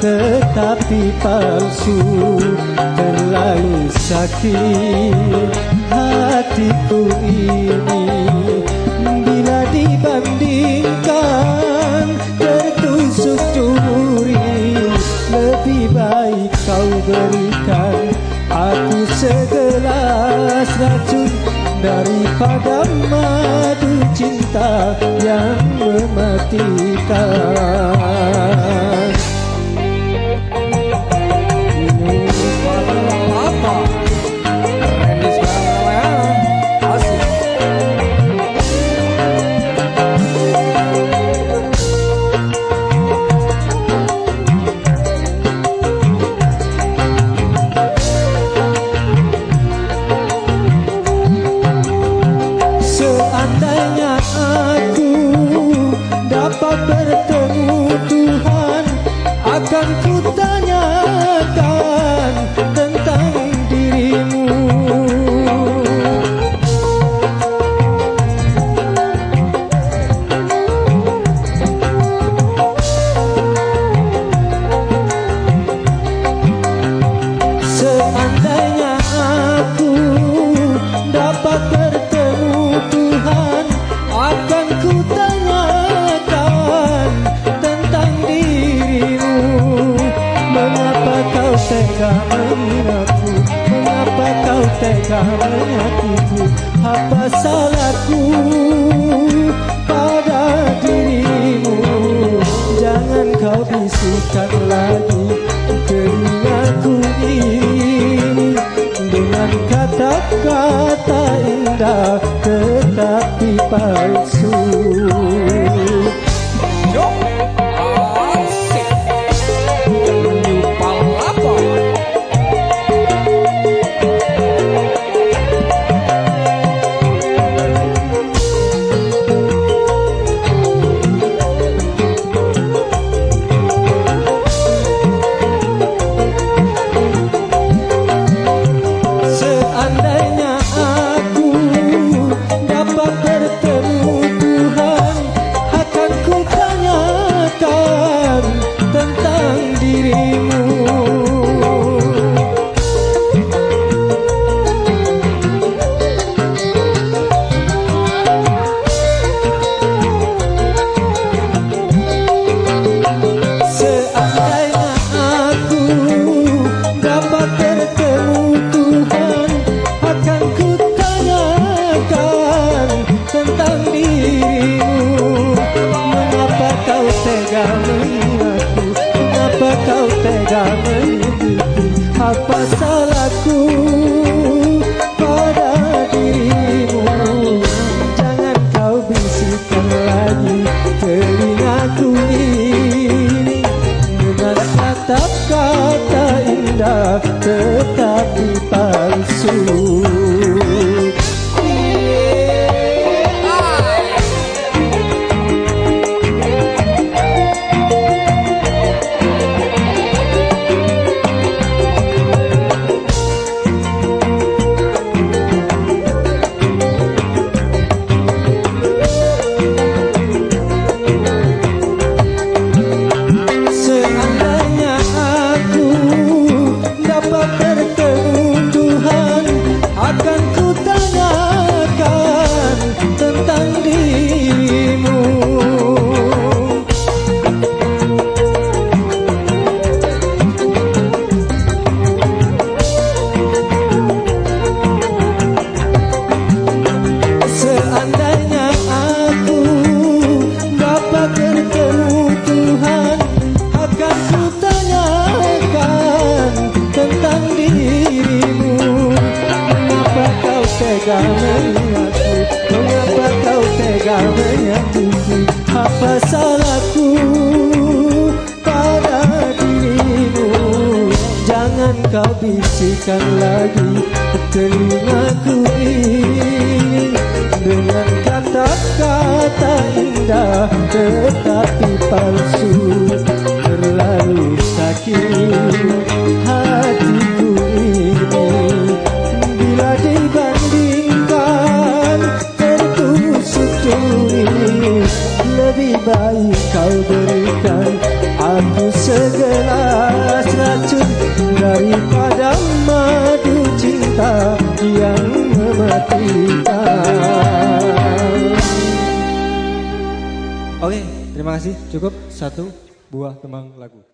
tetapi palsu terlalu sakit. Hatiku ini bila dibandingkan tertusuk duri lebih baik kau berikan aku segelas racun daripada madu cinta yang mematikan dan tega menyakiti Apa salahku pada dirimu Jangan kau bisikan lagi Telingaku ini Dengan kata-kata indah Tetapi palsu tega mengikuti apa salahku pada dirimu. Jangan kau bisikkan lagi telingaku ini. Dengan kata-kata indah tetapi palsu kau bisikan lagi telingaku ini Dengan kata-kata indah tetapi palsu terima kasih. Cukup satu buah kembang lagu.